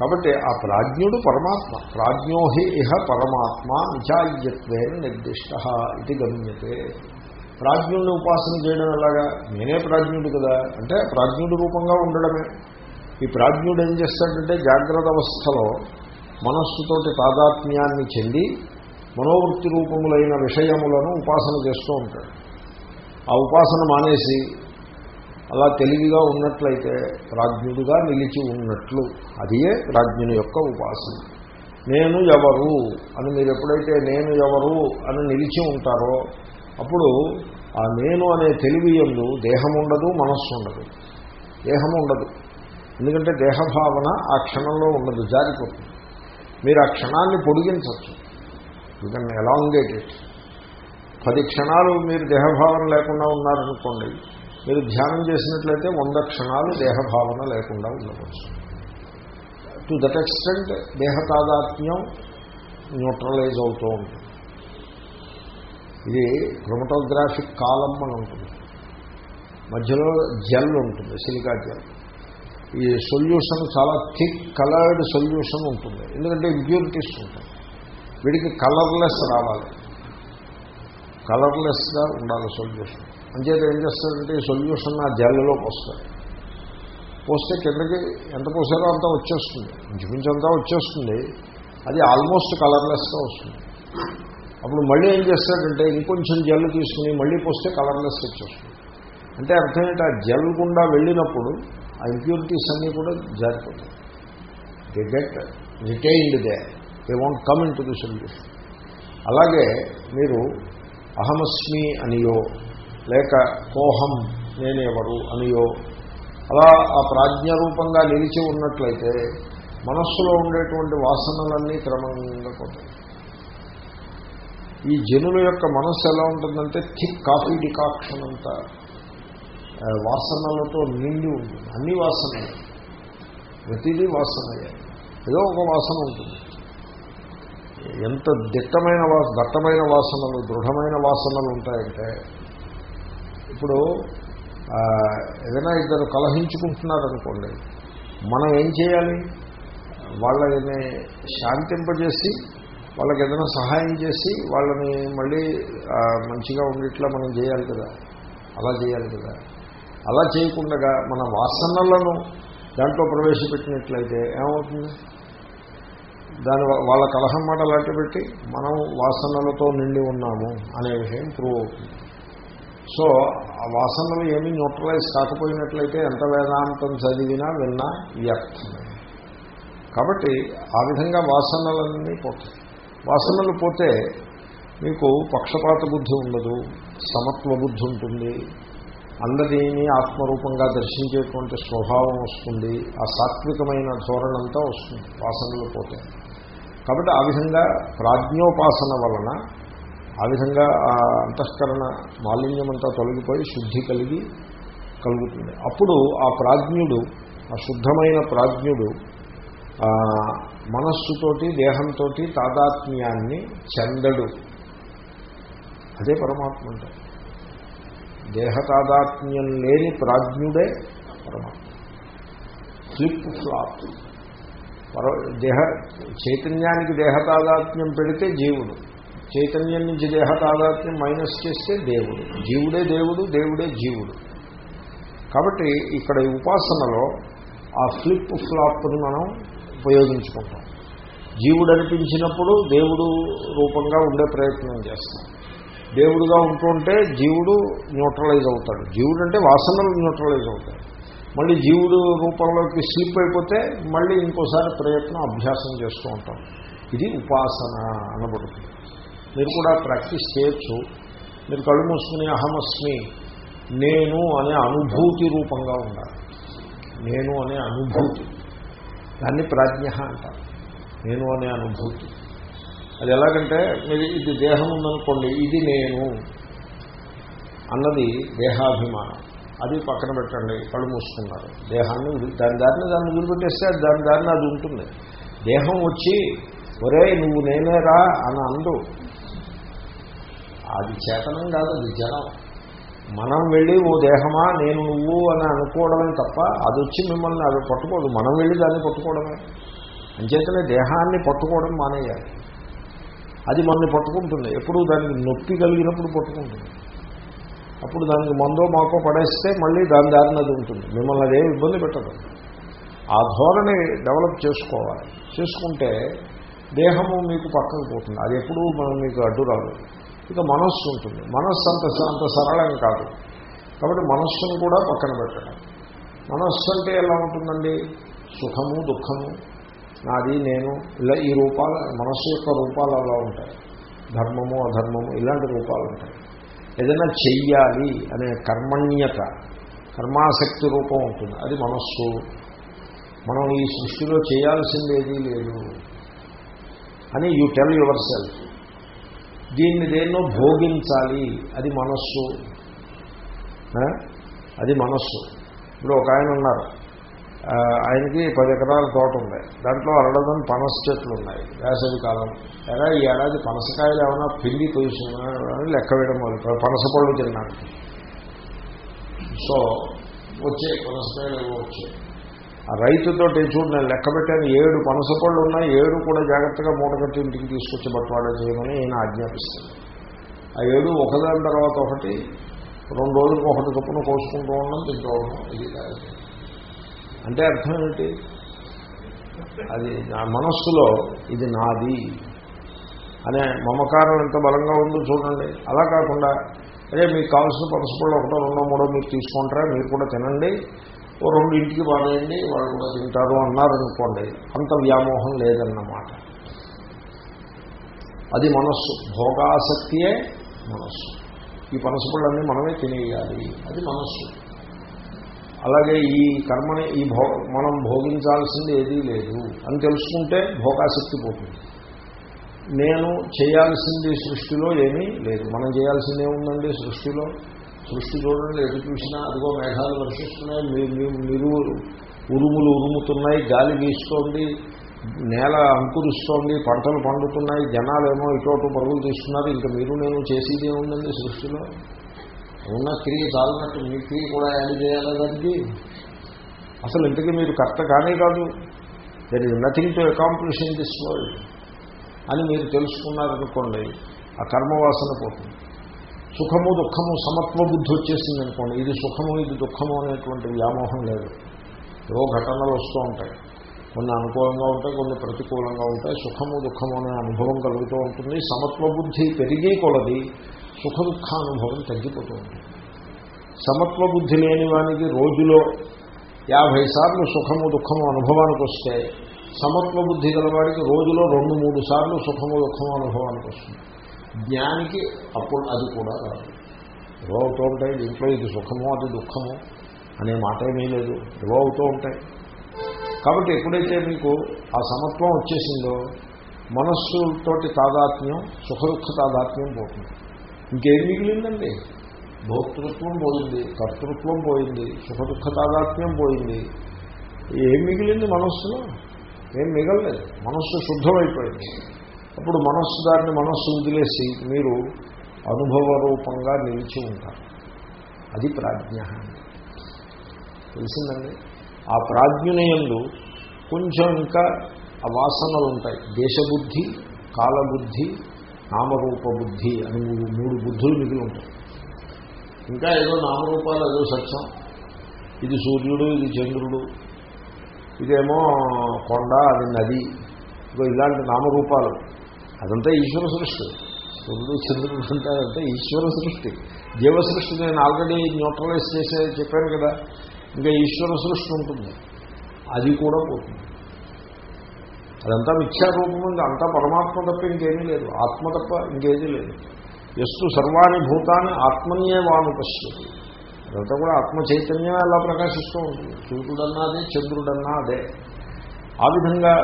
కాబట్టి ఆ ప్రాజ్ఞుడు పరమాత్మ. ప్రాజ్ఞోహి ఇహ పరమాత్మ నిచాయ్యత్వేన నిర్దిష్ట ఇది గమ్యతే. ప్రాజ్ఞుడిని ఉపాసన చేయడం ఎలాగా? నేనే ప్రాజ్ఞుడు కదా. అంటే ప్రాజ్ఞుడి రూపంగా ఉండడమే. ఈ ప్రాజ్ఞుడు ఏం చేస్తాడంటే జాగ్రత్త అవస్థలో మనస్సుతోటి తాదాత్మ్యాన్ని చెంది మనోవృత్తి రూపములైన విషయములను ఉపాసన చేస్తూ ఉంటాడు. ఆ ఉపాసన మానేసి అలా తెలివిగా ఉన్నట్లయితే ప్రాజ్ఞుడిగా నిలిచి ఉన్నట్లు. అదియే ప్రాజ్ఞుని యొక్క ఉపాసన. నేను ఎవరు అని మీరు ఎప్పుడైతే నేను ఎవరు అని నిలిచి ఉంటారో అప్పుడు ఆ నేను అనే తెలివి ఎందు దేహం ఉండదు మనస్సు ఉండదు దేహం ఉండదు ఎందుకంటే దేహభావన ఆ క్షణంలో ఉండదు జారిపోతుంది. మీరు ఆ క్షణాన్ని పొడిగించవచ్చు. యూ కెన్ ఎలాంగేట్ ఇట్ పది క్షణాలు మీరు దేహభావన లేకుండా ఉన్నారనుకోండి మీరు ధ్యానం చేసినట్లయితే వంద క్షణాలు దేహభావన లేకుండా ఉండవచ్చు. టు దట్ ఎక్స్టెంట్ దేహ తాదాత్మ్యం న్యూట్రలైజ్ అవుతూ ఉంటుంది. ఇది క్రోమటోగ్రాఫిక్ కాలం అని ఉంటుంది. మధ్యలో జెల్ ఉంటుంది సిలికా జెల్ ఈ సొల్యూషన్ చాలా థిక్ కలర్డ్ సొల్యూషన్ ఉంటుంది. ఎందుకంటే ఇంప్యూరిటీస్ ఉంటాయి. వీడికి కలర్లెస్ రావాలి. కలర్లెస్గా ఉండాలి సొల్యూషన్ అంచేత ఏం చేస్తారంటే ఈ సొల్యూషన్ ఆ జల్లలో పోస్తారు పోస్తే కిందకి ఎంత పోసారో అంతా వచ్చేస్తుంది. ఇంచుమించు అంతా వచ్చేస్తుంది. అది ఆల్మోస్ట్ కలర్లెస్గా వస్తుంది. అప్పుడు మళ్ళీ ఏం చేస్తాడంటే ఇంకొంచెం జెల్ తీసుకుని మళ్ళీ పోస్తే కలర్లెస్ వచ్చేస్తుంది. అంటే అర్థం ఏంటి? ఆ జల్ గుండా వెళ్ళినప్పుడు ఆ ఇంప్యూరిటీస్ అన్నీ కూడా జారిపోతాయి. They get retained they they want come into the solution అలాగే మీరు అహమస్మి అనియో లేక కోహం నేనెవరు అనియో అలా ఆ ప్రాజ్ఞారూపంగా నిలిచి ఉన్నట్లయితే మనస్సులో ఉండేటువంటి వాసనలన్నీ క్రమంగా పోతాయి. ఈ జనుల యొక్క మనస్సు ఎలా ఉంటుందంటే థిక్ కాఫీ డికాక్షన్ అంతా వాసనలతో నిండి ఉంటుంది. అన్ని వాసనలు. ప్రతిదీ వాసనయే. ఏదో ఒక వాసన ఉంటుంది. ఎంత దిట్టమైన వాస దట్టమైన వాసనలు దృఢమైన వాసనలు ఉంటాయంటే ఇప్పుడు ఏదైనా ఇద్దరు కలహించుకుంటున్నారనుకోండి మనం ఏం చేయాలి? వాళ్ళని శాంతింపజేసి వాళ్ళకి ఏదైనా సహాయం చేసి వాళ్ళని మళ్ళీ మంచిగా ఉండేట్లా మనం చేయాలి కదా. అలా చేయాలి కదా. అలా చేయకుండా మన వాసనలను దాంట్లో ప్రవేశపెట్టినట్లయితే ఏమవుతుంది? దాని వాళ్ళ కలహం మాట లాంటి పెట్టి మనం వాసనలతో నిండి ఉన్నాము అనే విషయం ప్రూవ్ అవుతుంది. సో ఆ వాసనలు ఏమీ న్యూట్రలైజ్ కాకపోయినట్లయితే ఎంత వేదాంతం చదివినా విన్నా వ్యర్థమే. కాబట్టి ఆ విధంగా వాసనలన్నీ పోతాయి. వాసనలు పోతే మీకు పక్షపాత బుద్ధి ఉండదు సమత్వ బుద్ధి ఉంటుంది అందరినీ ఆత్మరూపంగా దర్శించేటువంటి స్వభావం వస్తుంది. ఆ సాత్వికమైన ధోరణంతా వస్తుంది వాసనలు పోతే కాబట్టి ఆ విధంగా ప్రాజ్ఞోపాసన వలన ఆ విధంగా ఆ అంతఃకరణ మాలిన్యమంతా తొలగిపోయి శుద్ధి కలిగి కలుగుతుంది. అప్పుడు ఆ ప్రాజ్ఞుడు ఆ శుద్ధమైన ప్రాజ్ఞుడు మనస్సుతోటి దేహంతో తాదాత్మ్యాన్ని చెందడు. అదే పరమాత్మ అంటే దేహతాదాత్మ్యం లేని ప్రాజ్ఞుడే పరమాత్మ. Flip flop. పర దేహ చైతన్యానికి దేహతాదాత్మ్యం పెడితే జీవుడు. చైతన్యం నుంచి దేహతాదాత్మ్యం మైనస్ చేస్తే దేవుడు. జీవుడే దేవుడు దేవుడే జీవుడు. కాబట్టి ఇక్కడ ఈ ఉపాసనలో ఆ ఫ్లిప్ ఫ్లాప్ని మనం ఉపయోగించుకుంటాం. జీవుడు అనిపించినప్పుడు దేవుడు రూపంగా ఉండే ప్రయత్నం చేస్తాం. దేవుడుగా ఉంటుంటే జీవుడు న్యూట్రలైజ్ అవుతాడు. జీవుడు అంటే వాసనలు న్యూట్రలైజ్ అవుతాయి. మళ్ళీ జీవుడు రూపంలోకి స్లిప్ అయిపోతే మళ్ళీ ఇంకోసారి ప్రయత్నం అభ్యాసం చేస్తూ ఉంటాం. ఇది ఉపాసన అనబడుతుంది. మీరు కూడా ప్రాక్టీస్ చేయొచ్చు. మీరు కళ్ళు మూసుకుని అహమస్మి నేను అనే అనుభూతి రూపంగా ఉండాలి. నేను అనే అనుభూతి. దాన్ని ప్రాజ్ఞ అంటారు. నేను అనే అనుభూతి. అది ఎలాగంటే మీరు ఇది దేహం ఉందనుకోండి ఇది నేను అన్నది దేహాభిమానం. అది పక్కన పెట్టండి కళ్ళు మూసుకున్నారు. దేహాన్ని దాని దారిని దాన్ని వదిలిపెట్టేస్తే అది దాని దారిని అది ఉంటుంది. దేహం వచ్చి ఒరే నువ్వు నేనేరా అని అందు. అది చేతనం కాదు అది జనం. మనం వెళ్ళి ఓ దేహమా నేను నువ్వు అని అనుకోవడమే తప్ప అది వచ్చి మిమ్మల్ని అది పట్టుకోదు. మనం వెళ్ళి దాన్ని పట్టుకోవడమే. అంచేతనే దేహాన్ని పట్టుకోవడం మానేయాలి. అది మనల్ని పట్టుకుంటుంది. ఎప్పుడు దానికి నొప్పి కలిగినప్పుడు పట్టుకుంటుంది. అప్పుడు దానికి మందో మాకో పడేస్తే మళ్ళీ దాని దారినది ఉంటుంది. మిమ్మల్ని అదేం ఇబ్బంది పెట్టదు. ఆ ధోరణి డెవలప్ చేసుకోవాలి. చేసుకుంటే దేహము మీకు పక్కకు పోతుంది. అది ఎప్పుడూ మనం మీకు అడ్డు రాదు. ఇక మనస్సు ఉంటుంది. మనస్సు అంత అంత సరళం కాదు. కాబట్టి మనస్సును కూడా పక్కన పెట్టడం. మనస్సు అంటే ఎలా ఉంటుందండి? సుఖము దుఃఖము. నాది నేను ఇలా ఈ రూపాలు మనస్సు యొక్క రూపాలు అలా ఉంటాయి. ధర్మము అధర్మము ఇలాంటి రూపాలు ఉంటాయి. ఏదైనా చెయ్యాలి అనే కర్మణ్యత కర్మాసక్తి రూపం ఉంటుంది. అది మనస్సు. మనం ఈ సృష్టిలో చేయాల్సిందేదీ లేదు. అని యూ టెల్ యువర్ సెల్ఫ్ దీన్ని దేన్నో భోగించాలి. అది మనస్సు. అది మనస్సు. ఇప్పుడు ఒక ఆయన ఉన్నారు. ఆయనకి పది ఎకరాల తోట ఉంది. దాంట్లో అరడదం పనస చెట్లు ఉన్నాయి. వేసవి కాలం. ఎలా ఈ ఏడాది పనసకాయలు ఏమైనా పిండి అని లెక్క వేయడం వల్ల పనస పళ్ళు తినడానికి సో వచ్చే పనసకాయలు ఏవో వచ్చాయి. ఆ రైతుతో చూడు నేను లెక్క పెట్టాను ఏడు పనస పళ్ళు ఉన్నాయి ఏడు కూడా జాగ్రత్తగా మూటగట్టి ఇంటికి తీసుకొచ్చి బట్వాడా చేయమని ఈయన ఆజ్ఞాపిస్తాను ఆ ఏడు ఒకదాని తర్వాత ఒకటి రెండు రోజులకు ఒకటి చొప్పున కోసుకుంటూ ఉండడం తింటూ ఉండడం ఇది కాదు. అంటే అర్థం ఏంటి అది నా మనస్సులో ఇది నాది అనే మమకారం ఎంత బలంగా ఉందో చూడండి. అలా కాకుండా అదే మీకు కావాల్సిన పనసపళ్ళు ఒకటో రెండో మూడో మీరు తీసుకుంటారా? మీరు కూడా తినండి. ఓ రెండు ఇంటికి బాగేయండి వాళ్ళు కూడా తింటారు అన్నారనుకోండి అంత వ్యామోహం లేదన్నమాట. అది మనస్సు. భోగాసక్తియే మనస్సు. ఈ పనసపళ్ళన్నీ మనమే తినేయాలి. అది మనస్సు. అలాగే ఈ కర్మని ఈ భో మనం భోగించాల్సింది ఏదీ లేదు అని తెలుసుకుంటే భోగాసక్తి పోతుంది. నేను చేయాల్సింది సృష్టిలో ఏమీ లేదు. మనం చేయాల్సింది ఏముందండి సృష్టిలో? సృష్టి చూడండి ఎటు చూసినా అదిగో మేఘాలు వర్షిస్తున్నాయి మీరు ఉరుములు ఉరుముతున్నాయి గాలి వీస్తోంది నేల అంకురిస్తోంది పంటలు పండుతున్నాయి జనాలేమో ఇటోటు పరుగులు తీస్తున్నారు ఇంకా మీరు నేను చేసేది ఏముందండి సృష్టిలో? ఉన్న క్రియ చాలినట్టు మీ క్రియ కూడా యాడ్ చేయాలి దానికి? అసలు ఇంతకీ మీరు కర్త కానే కాదు. There is nothing to accomplish in this world అని మీరు తెలుసుకున్నారనుకోండి ఆ కర్మవాసన పోతుంది. సుఖము దుఃఖము సమత్వ బుద్ధి వచ్చేసింది అనుకోండి ఇది సుఖము ఇది దుఃఖము అనేటువంటి వ్యామోహం లేదు. ఏవో ఘటనలు వస్తూ ఉంటాయి. కొన్ని అనుకూలంగా ఉంటాయి కొన్ని ప్రతికూలంగా ఉంటాయి. సుఖము దుఃఖము అనే అనుభవం కలుగుతూ ఉంటుంది. సమత్వ బుద్ధి పెరిగి కొలది సుఖ దుఃఖానుభవం తగ్గిపోతూ ఉంటుంది. సమత్వ బుద్ధి లేని వానికి రోజులో యాభై సార్లు సుఖము దుఃఖము అనుభవానికి వస్తే సమత్వ బుద్ధి గలవాడికి రోజులో రెండు మూడు సార్లు సుఖము దుఃఖము అనుభవానికి వస్తుంది. జ్ఞానికి అప్పుడు అది కూడా రాదు. ఏవో అవుతూ ఉంటాయి దీంట్లో ఇది సుఖము అది దుఃఖము అనే మాట ఏమీ లేదు. ఏవో అవుతూ ఉంటాయి. కాబట్టి ఎప్పుడైతే మీకు ఆ సమత్వం వచ్చేసిందో మనస్సుతోటి తాదాత్మ్యం సుఖ దుఃఖ తాదాత్మ్యం పోతుంది. ఇంకేం మిగిలిందండి? భోక్తృత్వం పోయింది కర్తృత్వం పోయింది సుఖ దుఃఖ తాదాత్మ్యం పోయింది. ఏం మిగిలింది మనస్సులో ఏం మిగలలేదు. మనస్సు శుద్ధమైపోయింది. అప్పుడు మనస్సు దాన్ని మనస్సు వదిలేసి మీరు అనుభవ రూపంగా నిలిచి ఉంటారు. అది ప్రాజ్ఞ. తెలిసిందండి? ఆ ప్రాజ్ఞునయందు కొంచెం ఇంకా ఆ వాసనలు ఉంటాయి. దేశబుద్ధి కాలబుద్ధి నామరూప బుద్ధి అని మూడు మూడు బుద్ధులు మిగిలి ఉంటాయి. ఇంకా ఏదో నామరూపాలు ఏదో సత్యం. ఇది సూర్యుడు ఇది చంద్రుడు ఇదేమో కొండ అది నది ఇగో ఇలాంటి నామరూపాలు. అదంతా ఈశ్వర సృష్టి. సూర్యుడు చంద్రుడు అంటే ఈశ్వర సృష్టి. జీవ సృష్టి నేను ఆల్రెడీ న్యూట్రలైజ్ చేసే చెప్పాను కదా. ఇంకా ఈశ్వర సృష్టి ఉంటుంది. అది కూడా పోతుంది. అదంతా మిథ్యారూపం ఉంది అంతా పరమాత్మ తప్ప ఇంకేమీ లేదు. ఆత్మ తప్ప ఇంకేదీ లేదు. ఎస్టు సర్వాణి భూతాన్ని ఆత్మన్యే వాను పశ్యతి. అదంతా కూడా ఆత్మ చైతన్యం అలా ప్రకాశిస్తూ ఉంటుంది. సూర్యుడన్నా అదే చంద్రుడన్నా అదే. ఆ విధంగా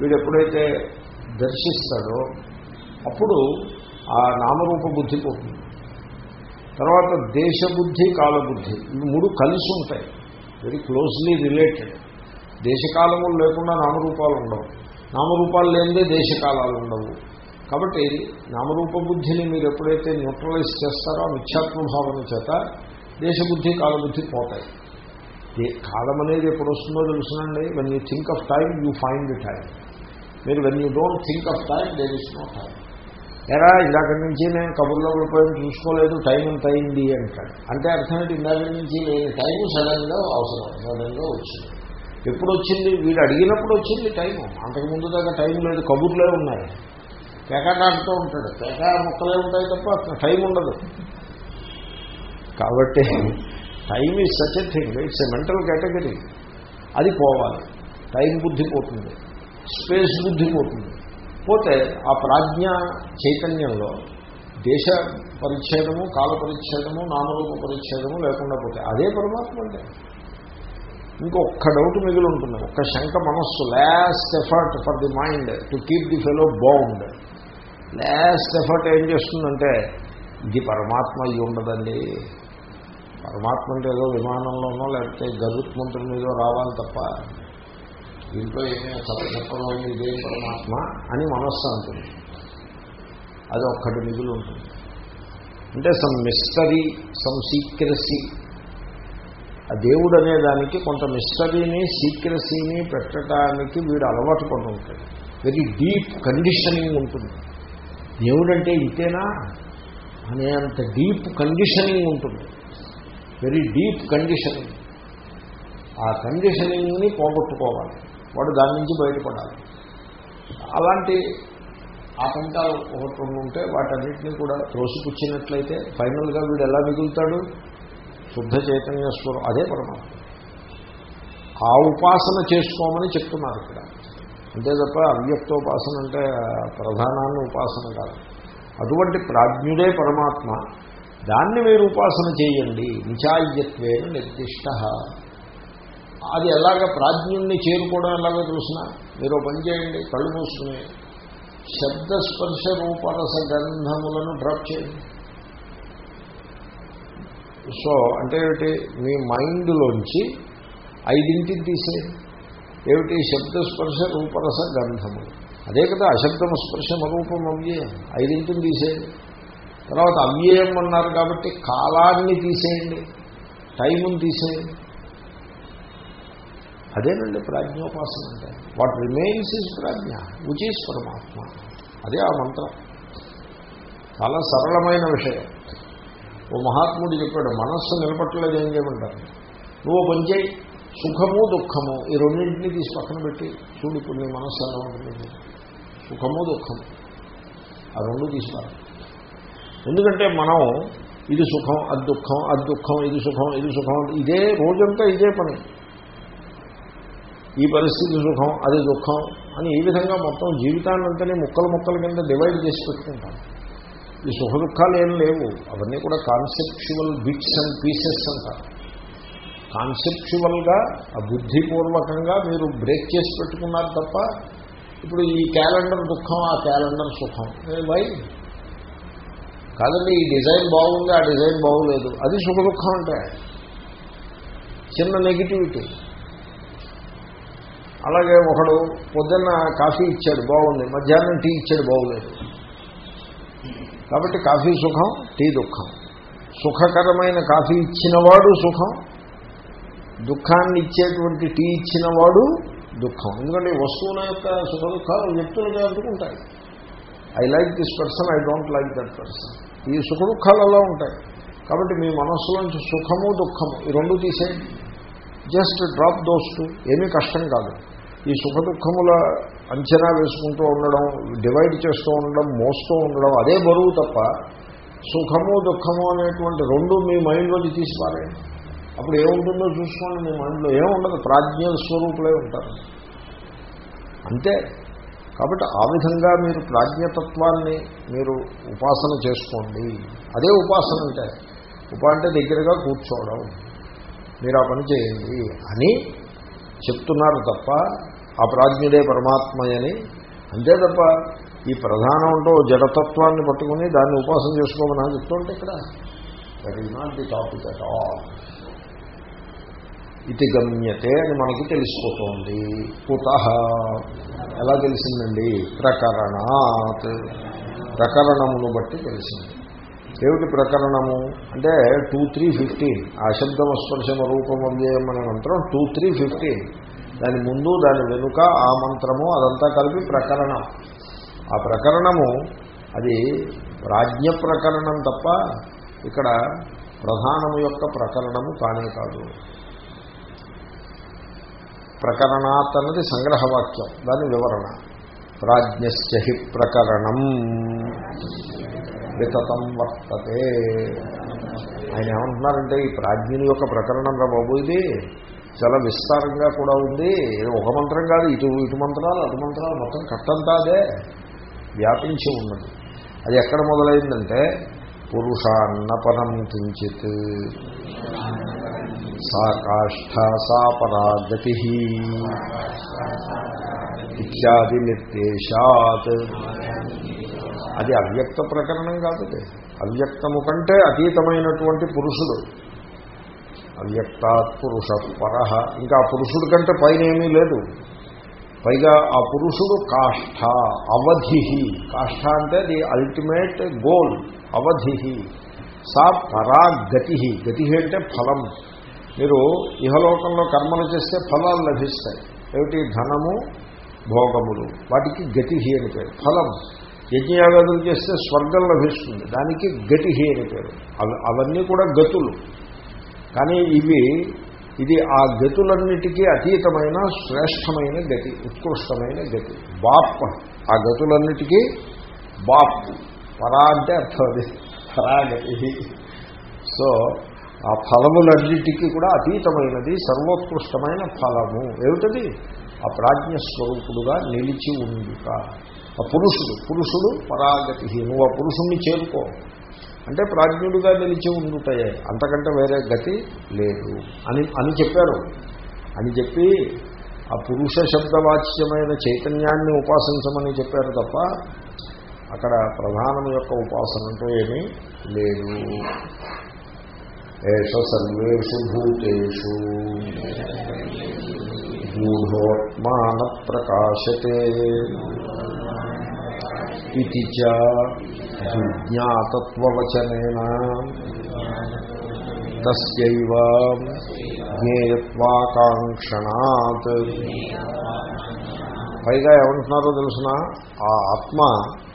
వీడు ఎప్పుడైతే దర్శిస్తాడో అప్పుడు ఆ నామరూప బుద్ధి పోతుంది. తర్వాత దేశబుద్ధి కాలబుద్ధి ఇవి మూడు కలిసి ఉంటాయి. వెరీ క్లోజ్లీ రిలేటెడ్ దేశకాలములు లేకుండా నామరూపాలు ఉండవు. నామరూపాలు లేనిదే దేశకాలాలు ఉండవు. కాబట్టి నామరూప బుద్ధిని మీరు ఎప్పుడైతే న్యూట్రలైజ్ చేస్తారో ఆ మిథ్యాత్మ భావన చేత దేశబుద్ధి కాలబుద్ధి పోతాయి. కాలం అనేది ఎప్పుడు వస్తుందో తెలుసునండి. When you think of time you find the time మీరు when you don't think of time there is no time ఎరా ఇందాక నుంచి నేను కబుర్లో పడిపోయి చూసుకోలేదు టైం ఎంత అయింది అంటాడు. అంటే అర్థం ఏంటి? ఇందాక నుంచి లేని టైం సడన్గా అవసరం సడన్గా వచ్చింది. ఎప్పుడు వచ్చింది వీడు అడిగినప్పుడు వచ్చింది టైము. అంతకు ముందు దాకా టైం లేదు కబుర్లే ఉన్నాయి. పేకాటాడుతూ ఉంటాడు. పేకా ముక్కలే ఉంటాయి తప్ప టైం ఉండదు. కాబట్టి time is such a thing it's a mental category అది పోవాలి. టైం బుద్ధి పోతుంది. స్పేస్ బుద్ధి పోతుంది. పోతే ఆ ప్రాజ్ఞ చైతన్యంలో దేశ పరిచ్ఛేదము కాల పరిచ్ఛేదము నామరూప పరిచ్ఛేదము లేకుండా పోతే అదే పరమాత్మ అంటే. ఇంకొక డౌట్ మిగిలి ఉంటుంది. ఒక్క శంక మనస్సు last effort for the mind to keep the fellow bound last effort ఏం చేస్తుందంటే ఇది పరమాత్మ అయ్యి ఉండదండి. పరమాత్మ అంటే ఏదో విమానంలోనో లేకపోతే గరుత్మంతుల మీదో రావాలి తప్ప దీంట్లో ఏమీ చప్ప చెప్పడం ఇదే పరమాత్మ అని మనస్సు అంటుంది. అది ఒక్కటి మిగులు ఉంటుంది. అంటే సమ్ మిస్టరీ సమ్ సీక్రసీ ఆ దేవుడు అనే దానికి కొంత మిస్టరీని సీక్రసీని పెట్టడానికి వీడు అలవాటు పడి ఉంటాడు. వెరీ డీప్ కండిషనింగ్ ఉంటుంది. దేవుడంటే ఇంతేనా? అనే అంత డీప్ కండిషనింగ్ ఉంటుంది. వెరీ డీప్ కండిషనింగ్ ఆ కండిషనింగ్ని పోగొట్టుకోవాలి. వాడు దాని నుంచి బయటపడాలి. అలాంటి ఆటంకాలు ఒకటి ఉంటే వాటన్నిటినీ కూడా త్రోసిపుచ్చినట్లయితే ఫైనల్గా వీడు ఎలా మిగులుతాడు? శుద్ధ చైతన్య స్వరం అదే పరమాత్మ. ఆ ఉపాసన చేసుకోమని చెప్తున్నారు ఇక్కడ. అంతే తప్ప అవ్యక్తోపాసన అంటే ప్రధానాన్ని ఉపాసన కాదు. అటువంటి ప్రాజ్ఞుడే పరమాత్మ. దాన్ని మీరు ఉపాసన చేయండి. నిచాయ్యత్వేన నిర్దిష్ట. అది ఎలాగ ప్రాజ్ఞుణ్ణి చేరుకోవడం ఎలాగో చూసినా మీరు పని చేయండి కళ్ళు మూసుకుని శబ్దస్పర్శ రూపరస గంధములను డ్రాప్ చేయండి. సో అంటే ఏమిటి? మీ మైండ్లోంచి ఐదింటిని తీసేయండి ఏమిటి? శబ్దస్పర్శ రూపరస గంధము. అదే కదా అశబ్దము స్పర్శ రూపం అవ్యయం. ఐదింటిని తీసేయండి తర్వాత అవ్యయం అన్నారు కాబట్టి కాలాన్ని తీసేయండి. టైముని తీసేయండి. అదేనండి ప్రాజ్ఞోపాసన అంటే. వాట్ రిమైన్స్ ఈజ్ ప్రాజ్ఞ విచ్ ఈజ్ పరమాత్మ. అదే ఆ మంత్రం. చాలా సరళమైన విషయం. ఓ మహాత్ముడు చెప్పాడు మనస్సు నిలబట్టలేదు ఏం చేయమంటారు? నువ్వు పనిచేయి సుఖము దుఃఖము ఈ రెండింటినీ తీసి పక్కన పెట్టి చూడు ఇప్పుడు నీ మనస్సు ఎలా ఉంటుంది. సుఖము దుఃఖము ఆ రెండు తీసుకురా ఎందుకంటే మనం ఇది సుఖం అది దుఃఖం అది దుఃఖం ఇది సుఖం ఇది సుఖం ఇదే రోజంతా ఇదే పని. ఈ పరిస్థితి సుఖం అది దుఃఖం అని ఈ విధంగా మొత్తం జీవితాన్నంతనే ముక్కలు ముక్కల కింద డివైడ్ చేసి పెట్టుకుంటాం. ఈ సుఖ దుఃఖాలు ఏం లేవు. అవన్నీ కూడా కాన్సెప్చువల్ బిట్స్ అండ్ పీసెస్ అంటారు కాన్సెప్చువల్గా ఆ బుద్ధిపూర్వకంగా మీరు బ్రేక్ చేసి పెట్టుకున్నారు తప్ప ఇప్పుడు ఈ క్యాలెండర్ దుఃఖం ఆ క్యాలెండర్ సుఖం. వై కాదండి ఈ డిజైన్ బాగుంది ఆ డిజైన్ బాగులేదు. అది సుఖ దుఃఖం అంటే. చిన్న నెగిటివిటీ అలాగే ఒకడు పొద్దున్న కాఫీ ఇచ్చాడు బాగుంది. మధ్యాహ్నం టీ ఇచ్చాడు బాగులేదు. కాబట్టి కాఫీ సుఖం టీ దుఃఖం. సుఖకరమైన కాఫీ ఇచ్చినవాడు సుఖం దుఃఖాన్ని ఇచ్చేటువంటి టీ ఇచ్చినవాడు దుఃఖం. ఎందుకంటే వస్తువుల యొక్క సుఖ దుఃఖాలు వ్యక్తులుగా అందుకుంటాయి I like this person I don't like that person ఈ సుఖ దుఃఖాలు అలా ఉంటాయి. కాబట్టి మీ మనస్సులోంచి సుఖము దుఃఖము ఈ రెండు తీసేయండి. జస్ట్ డ్రాప్ దోస్తు ఏమీ కష్టం కాదు. ఈ సుఖ దుఃఖముల అంచనా వేసుకుంటూ ఉండడం డివైడ్ చేస్తూ ఉండడం మోస్తూ ఉండడం అదే బరువు తప్ప సుఖము దుఃఖము అనేటువంటి రెండు మీ మైండ్లోకి తీసిపారేయండి అప్పుడు ఏముంటుందో చూసుకోండి మీ మైండ్లో ఏముండదు ప్రాజ్ఞ స్వరూపులే ఉంటారు. అంతే. కాబట్టి ఆ విధంగా మీరు ప్రాజ్ఞతత్వాన్ని మీరు ఉపాసన చేసుకోండి. అదే ఉపాసన అంటే ఉపా అంటే దగ్గరగా కూర్చోవడం. మీరు ఆ పని చేయండి అని చెప్తున్నారు తప్ప ఆ ప్రాజ్ఞుడే పరమాత్మయని. అంతే తప్ప ఈ ప్రధానం అంటూ జడతత్వాన్ని పట్టుకుని దాన్ని ఉపాసన చేసుకోమని చెప్తుంటే ఇక్కడ that is not the topic at all ఇది గమ్యతే అని మనకి తెలిసిపోతుంది. కుత. ఎలా తెలిసిందండి? ప్రకరణాత్. ప్రకరణమును బట్టి తెలిసింది. ఏమిటి ప్రకరణము? అంటే టూ త్రీ ఫిఫ్టీన్ ఆ శబ్దం స్పర్శమ రూపం అవ్యయం అనే మంత్రం టూ త్రీ ఫిఫ్టీన్ దాని ముందు దాని వెనుక ఆ మంత్రము అదంతా కలిపి ప్రకరణం. ఆ ప్రకరణము అది ప్రాజ్ఞ ప్రకరణం తప్ప ఇక్కడ ప్రధానము యొక్క ప్రకరణము కానే కాదు. ప్రకరణాత్ అన్నది సంగ్రహవాక్యం దాని వివరణ. ప్రాజ్ఞశ్చ హి ప్రకరణం వితతం వర్తతే. ఆయన ఏమంటున్నారంటే ఈ ప్రాజ్ఞుని యొక్క ప్రకరణం రా బాబు ఇది. చాలా విస్తారంగా కూడా ఉంది. ఒక మంత్రం కాదు ఇటు ఇటు మంత్రాలు అటు మంత్రాలు మొత్తం కట్టంతా అదే వ్యాపించి ఉన్నది. అది ఎక్కడ మొదలైందంటే పురుషాన్నపరం కించిత్ సా కాష్ఠ సా పరాగతి ఇత్యాది నిర్దేశాత్. అది అవ్యక్త ప్రకరణం కాదు అది అవ్యక్తము కంటే అతీతమైనటువంటి పురుషుడు. అవ్యక్తాత్ పురుష పర. ఇంకా పురుషుడి కంటే పైన ఏమీ లేదు. పైగా ఆ పురుషుడు కాష్ఠ అవధి. కాష్ఠ అంటే ది అల్టిమేట్ గోల్ అవధి. సా పరా గతి అంటే ఫలం. మీరు ఇహలోకంలో కర్మలు చేస్తే ఫలాలు లభిస్తాయి. ఏమిటి? ధనము భోగములు. వాటికి గతి అని పేరు. ఫలం. యజ్ఞయాగాదులు చేస్తే స్వర్గం లభిస్తుంది. దానికి గతి అని పేరు. అవన్నీ కూడా గతులు. కానీ ఇవి ఇది ఆ గతులన్నిటికీ అతీతమైన శ్రేష్టమైన గతి ఉత్కృష్టమైన గతి. బాప్ ఆ గతులన్నిటికీ బాప్. పరా అంటే అర్థం అది. పరాగతి సో ఆ ఫలములన్నిటికీ కూడా అతీతమైనది సర్వోత్కృష్టమైన ఫలము. ఏమిటది? ఆ ప్రాజ్ఞస్వరూపుడుగా నిలిచి ఉండుట. ఆ పురుషుడు పురుషుడు పరాగతి నువ్వు ఆ పురుషుణ్ణి చేరుకో. అంటే ప్రాజ్ఞుడుగా నిలిచి ఉండుతాయే అంతకంటే వేరే గతి లేదు అని అని చెప్పారు. అని చెప్పి ఆ పురుష శబ్దవాచ్యమైన చైతన్యాన్ని ఉపాసించమని చెప్పారు తప్ప అక్కడ ప్రధానం యొక్క ఉపాసన అంటూ ఏమీ లేదు. ఏష సర్వేషు భూతేషు. గూఢోత్మాన ప్రకాశతే. ఇది జ్ఞాతత్వచన జ్ఞాతత్వవచనేన జ్ఞేయత్వాకాంక్షణాత్ పైగా ఏమంటున్నారో తెలుసిన? ఆ ఆత్మ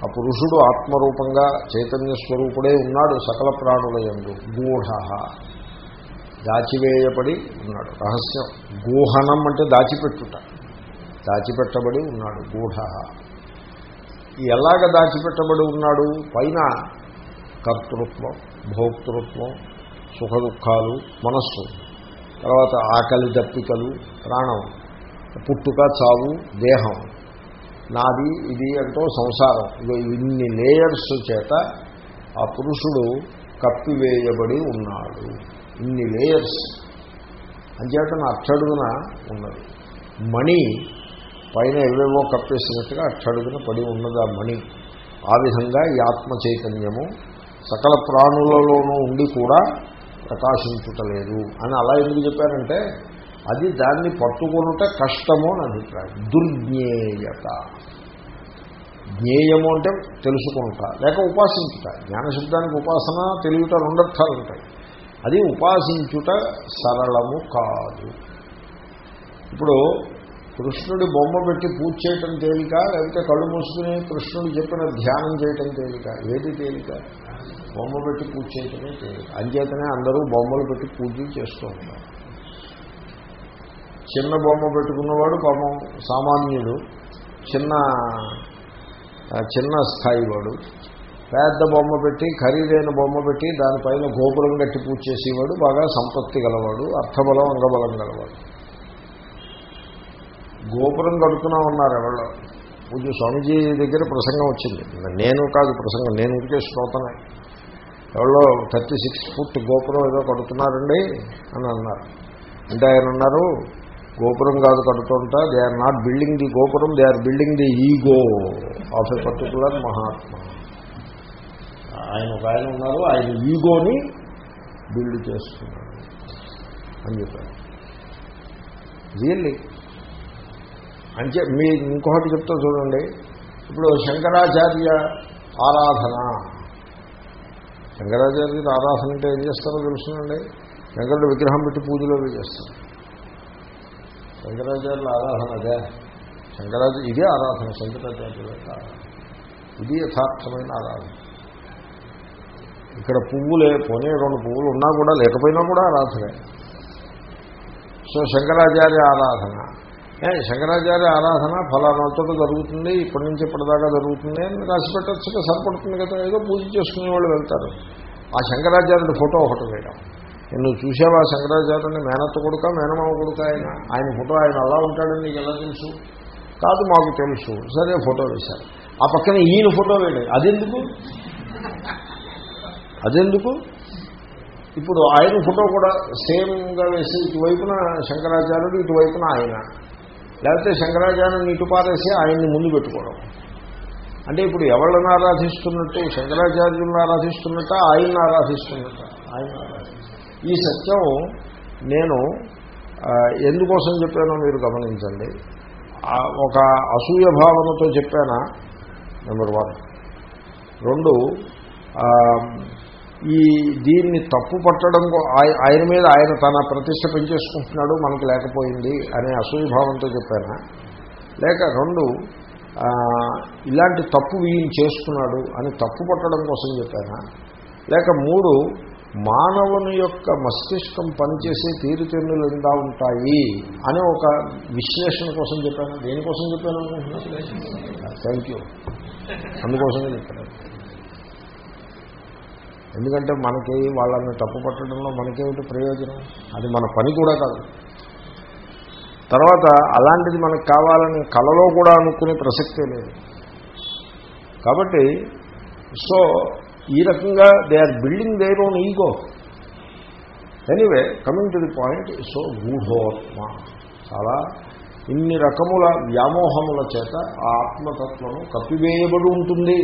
ఆ పురుషుడు ఆత్మరూపంగా చైతన్య స్వరూపుడే ఉన్నాడు సకల ప్రాణుల ఎందు గూఢ. దాచివేయబడి ఉన్నాడు. రహస్యం గూహనం అంటే దాచిపెట్టుట. దాచిపెట్టబడి ఉన్నాడు గూఢ. ఎలాగ దాచిపెట్టబడి ఉన్నాడు? పైన కర్తృత్వం భోక్తృత్వం సుఖ దుఃఖాలు మనస్సు తర్వాత ఆకలి దప్పికలు ప్రాణం పుట్టుక చావు దేహం నాది ఇది అంటూ సంసారం. ఇగో ఇన్ని లేయర్స్ చేత ఆ పురుషుడు కప్పివేయబడి ఉన్నాడు. ఇన్ని లేయర్స్ అంచేతన అచ్చడుగున ఉన్నది. మణి పైన ఏవేవో కప్పేసినట్టుగా అట్టడుగున పడి ఉన్నదా మణి. ఆ విధంగా ఈ ఆత్మ చైతన్యము సకల ప్రాణులలోనూ ఉండి కూడా ప్రకాశించుటలేదు అని అలా ఎందుకు చెప్పారంటే అది దాన్ని పట్టుకొనుట కష్టము అని అభిప్రాయం. దుర్జ్ఞేయత. జ్ఞేయము అంటే తెలుసుకుంటా లేక ఉపాసించుట. జ్ఞానశబ్దానికి ఉపాసన తెలియట రెండర్థాలు ఉంటాయి. అది ఉపాసించుట సరళము కాదు. ఇప్పుడు కృష్ణుడి బొమ్మ పెట్టి పూజ చేయటం తేలిక లేకపోతే కళ్ళు మూసుకుని కృష్ణుడు చెప్పిన ధ్యానం చేయటం తేలిక ఏది తేలిక? బొమ్మ పెట్టి పూజ చేయటమే తేలిక. అంచేతనే అందరూ బొమ్మలు పెట్టి పూజలు చేస్తూ ఉంటారు. చిన్న బొమ్మ పెట్టుకున్నవాడు పాపం సామాన్యుడు చిన్న చిన్న స్థాయి వాడు పెద్ద బొమ్మ పెట్టి ఖరీదైన బొమ్మ పెట్టి దానిపైన గోపురం కట్టి పూజ చేసేవాడు బాగా సంపత్తి గలవాడు అర్థబలం అంగబలం గలవాడు. గోపురం కడుతున్నాం ఉన్నారు ఎవరో. పూజ స్వామీజీ దగ్గర ప్రసంగం వచ్చింది. నేను కాదు ప్రసంగం నేను ఇంకే శ్రోతనే ఎవరో థర్టీ సిక్స్ ఫుట్ గోపురం ఏదో కడుతున్నారండి అని అన్నారు. అంటే ఆయన అన్నారు గోపురం కాదు కడుతుంటా they are not building the గోపురం they are building the ego of a particular mahatma. ఆయన ఒక ఆయన ఉన్నారు ఆయన ఈగోని బిల్డ్ చేస్తున్నారు అని చెప్పారు. రియల్లీ అంటే మీ ఇంకొకటి చెప్తా చూడండి. ఇప్పుడు శంకరాచార్య ఆరాధన. శంకరాచార్యుడు ఆరాధన అంటే ఏం చేస్తారో తెలుసునండి. శంకరుడు విగ్రహం పెట్టి పూజలో చేస్తారు. శంకరాచార్యుల ఆరాధన అదే. శంకరాచార్య ఇదే ఆరాధన శంకరాచార్యుల ఇది యథార్థమైన ఆరాధన. ఇక్కడ పువ్వులే పోనీ రెండు పువ్వులు ఉన్నా కూడా లేకపోయినా కూడా ఆరాధనే. సో శంకరాచార్య ఆరాధన. శంకరాచార్య ఆరాధన ఫలానా జరుగుతుంది ఇప్పటి నుంచి ఇప్పటిదాకా జరుగుతుంది అని రాసి పెట్టచ్చుగా సరిపడుతుంది కదా ఏదో పూజ చేసుకునే వాళ్ళు వెళ్తారు. ఆ శంకరాచార్యుడి ఫోటో ఒకటి వేయడం. నువ్వు చూసావా శంకరాచార్యుని మేనత్త కొడుక మేనమామ కొడుక ఆయన? ఆయన ఫోటో ఆయన అలా ఉంటాడని నీకు ఎలా తెలుసు? కాదు మాకు తెలుసు. సరే ఫోటో వేశారు. ఆ పక్కన ఈయన ఫోటో వేయడం అదెందుకు? అదెందుకు? ఇప్పుడు ఆయన ఫోటో కూడా సేమ్గా వేసి ఇటువైపున శంకరాచార్యుడు ఇటువైపున ఆయన. లేకపోతే శంకరాచార్యుని నీటి పారేసి ఆయన్ని ముందు పెట్టుకోవడం. అంటే ఇప్పుడు ఎవళ్ళని ఆరాధిస్తున్నట్టు శంకరాచార్యులను ఆరాధిస్తున్నట్ట ఆయన్ని ఆరాధిస్తున్నట్ట? ఆయన ఈ సత్యం నేను ఎందుకోసం చెప్పానో మీరు గమనించండి. ఒక అసూయ భావనతో చెప్పానా? Number one. రెండు ఈ దీన్ని తప్పు పట్టడం ఆయన మీద ఆయన తన ప్రతిష్ట పెంచేసుకుంటున్నాడు మనకు లేకపోయింది అనే అసూయభావంతో చెప్పానా? లేక రెండు ఇలాంటి తప్పు ఈయన చేస్తున్నాడు అని తప్పు పట్టడం కోసం చెప్పానా? లేక మూడు మానవుని యొక్క మస్తిష్కం పనిచేసే తీరుతెన్నులు ఎందా ఉంటాయి అనే ఒక విశ్లేషణ కోసం చెప్పాను? దేనికోసం చెప్పాను అనుకుంటున్నాను థ్యాంక్ యూ. అందుకోసమే చెప్పాను. ఎందుకంటే మనకి వాళ్ళని తప్పు పట్టడంలో మనకేమిటి ప్రయోజనం? అది మన పని కూడా కాదు. తర్వాత అలాంటిది మనకు కావాలని కలలో కూడా అనుకునే ప్రసక్తే లేదు. కాబట్టి సో ఈ రకంగా they are building their own ego anyway coming to the point so గూఢోత్మ. చాలా ఇన్ని రకముల వ్యామోహముల చేత ఆ ఆత్మతత్వము కప్పివేయబడి ఉంటుంది.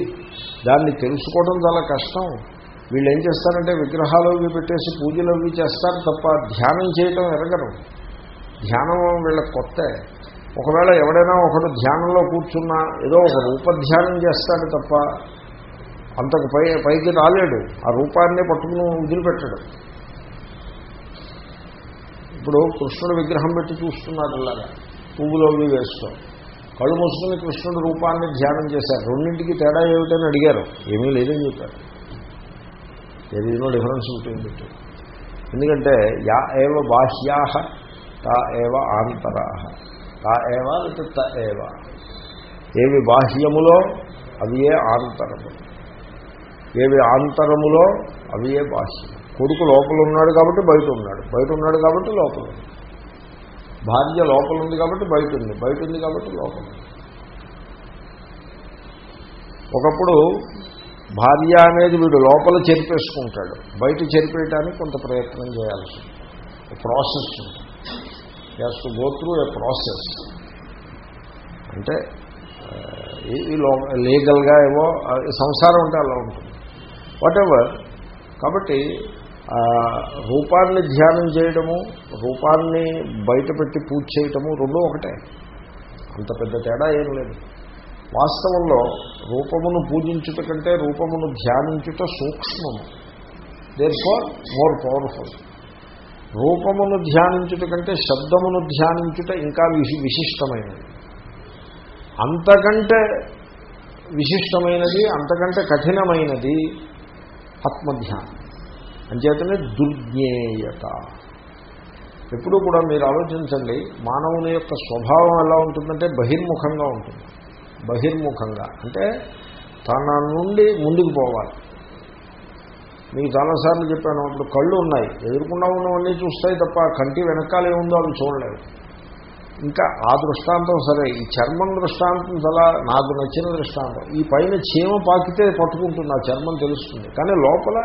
దాన్ని తెలుసుకోవడం చాలా కష్టం. వీళ్ళు ఏం చేస్తారంటే విగ్రహాలు అవి పెట్టేసి పూజలు అవి చేస్తారు తప్ప ధ్యానం చేయటం ఎరగరు. ధ్యానం వీళ్ళకి కొత్త. ఒకవేళ ఎవడైనా ఒకడు ధ్యానంలో కూర్చున్నా ఏదో ఒక రూపధ్యానం చేస్తాడు తప్ప అంతకు పై పైకి రాలేడు. ఆ రూపాన్నే పట్టుకుని వదిలిపెట్టాడు. ఇప్పుడు కృష్ణుడు విగ్రహం పెట్టి చూస్తున్నారు ఇలాగా పువ్వులో వేస్తాం. కళ్ళు మూసుకుని కృష్ణుడు రూపాన్ని ధ్యానం చేశారు రెండింటికి తేడా ఏమిటని అడిగారు. ఏమీ లేదని చెప్పారు. ఏది నో డిఫరెన్స్ ఉంటుంది? ఎందుకంటే యా ఏవ బాహ్యా తా ఏవ ఆంతరా. తా ఏవ లేకపోతే త ఏవ. ఏవి బాహ్యములో అవి ఏ ఆంతరము. ఏవి ఆంతరములో అవి ఏ బాహ్యం కొడుకు లోపల ఉన్నాడు కాబట్టి బయట ఉన్నాడు. బయట ఉన్నాడు కాబట్టి లోపల ఉంది. భార్య లోపల ఉంది కాబట్టి బయట ఉంది. బయట ఉంది కాబట్టి లోపల ఉంది. ఒకప్పుడు భార్య అనేది వీడు లోపల చెరిపేసుకుంటాడు. బయట చెరిపేయటానికి కొంత ప్రయత్నం చేయాల్సి process has to go through a process అంటే ఈ- లీగల్గా ఏవో సంసారం ఉంటే అలా ఉంటుంది. వాట్ ఎవర్ కాబట్టి రూపాన్ని ధ్యానం చేయడము రూపాన్ని బయట పెట్టి పూజ చేయటము రెండూ ఒకటే. అంత పెద్ద తేడా ఏం లేదు. వాస్తవంలో రూపమును పూజించుట కంటే రూపమును ధ్యానించుట సూక్ష్మము. దేర్ ఫార్ మోర్ పవర్ఫుల్ రూపమును ధ్యానించుట కంటే శబ్దమును ధ్యానించుట ఇంకా విశిష్టమైనది. అంతకంటే విశిష్టమైనది అంతకంటే కఠినమైనది ఆత్మధ్యానం. అంచేతనే దుర్జ్ఞేయత. ఎప్పుడూ కూడా మీరు ఆలోచించండి మానవుని యొక్క స్వభావం ఎలా ఉంటుందంటే బహిర్ముఖంగా ఉంటుంది. బహిర్ముఖంగా. అంటే తన నుండి ముందుకు పోవాలి. మీకు చాలాసార్లు చెప్పాను ఇప్పుడు కళ్ళు ఉన్నాయి. ఎదుర్కొన్నా ఉన్నవన్నీ చూస్తాయి తప్ప కంటి వెనకాల ఏముందో అవి చూడలేవు ఇంకా ఆ దృష్టాంతం సరే ఈ చర్మం దృష్టాంతం చాలా నాకు నచ్చిన దృష్టాంతం. ఈ పైన చీమ పాకితే పట్టుకుంటుంది ఆ చర్మం తెలుస్తుంది. కానీ లోపల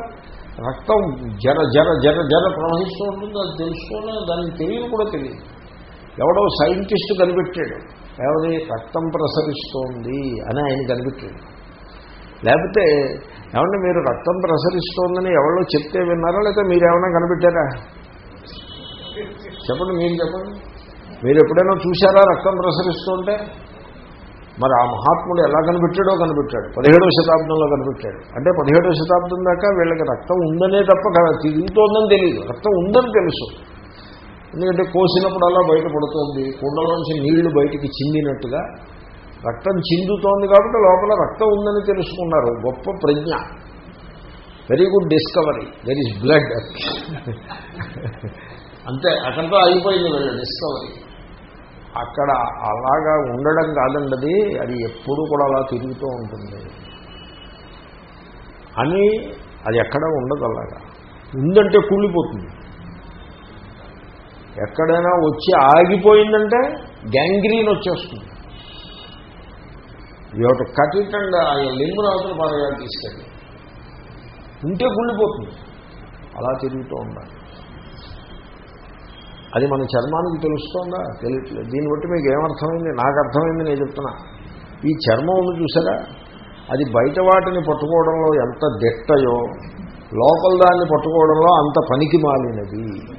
రక్తం జర జర జర జర ప్రవహిస్తూ ఉంటుంది అది తెలుసుకోవడం దానికి తెలియదు కూడా తెలియదు. ఎవడో సైంటిస్ట్ కనిపెట్టాడు. ఎవరి రక్తం ప్రసరిస్తోంది అని ఆయన కనిపించింది లేకపోతే ఏమన్నా మీరు రక్తం ప్రసరిస్తోందని ఎవరో చెప్తే విన్నారా? లేకపోతే మీరేమన్నా కనిపెట్టారా? చెప్పండి మీరు చెప్పండి. మీరు ఎప్పుడైనా చూశారా రక్తం ప్రసరిస్తుంటే? మరి ఆ మహాత్ముడు ఎలా కనిపెట్టాడో కనిపెట్టాడు. పదిహేడవ శతాబ్దంలో కనిపెట్టాడు. అంటే పదిహేడవ శతాబ్దం దాకా వీళ్ళకి రక్తం ఉందనే తప్ప తిరుగుతోందని తెలియదు రక్తం ఉందని తెలుసు. ఎందుకంటే కోసినప్పుడు అలా బయటపడుతోంది. కుండలోంచి నీళ్ళు బయటికి చిందినట్టుగా రక్తం చిందుతోంది కాబట్టి లోపల రక్తం ఉందని తెలుసుకున్నారు. గొప్ప ప్రజ్ఞ. Very good discovery there is blood అంతే అక్కడితో అయిపోయింది వీళ్ళ డిస్కవరీ అక్కడ అలాగా ఉండడం కాదండది. అది ఎప్పుడు కూడా అలా తిరుగుతూ ఉంటుంది. అని అది ఎక్కడ ఉండదు అలాగా. ఉందంటే కూలిపోతుంది ఎక్కడైనా వచ్చి ఆగిపోయిందంటే గ్యాంగ్రీన్ వచ్చేస్తుంది. ఒకటి కటిటండి ఆ లింబు అవతల పారగాలు తీసుకెళ్ళి. ఉంటే కుళ్ళిపోతుంది అలా తిరుగుతూ ఉండాలి. అది మన చర్మానికి తెలుస్తోందా? తెలియట్లేదు. దీన్ని బట్టి మీకు ఏమర్థమైంది? నాకు అర్థమైంది నేను చెప్తున్నా. ఈ చర్మం ఉంది చూసారా? అది బయట వాటిని పట్టుకోవడంలో ఎంత దిట్టయో లోపల దాన్ని పట్టుకోవడంలో అంత పనికి మాలినది